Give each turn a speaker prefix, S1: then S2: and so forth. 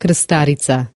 S1: krstarica.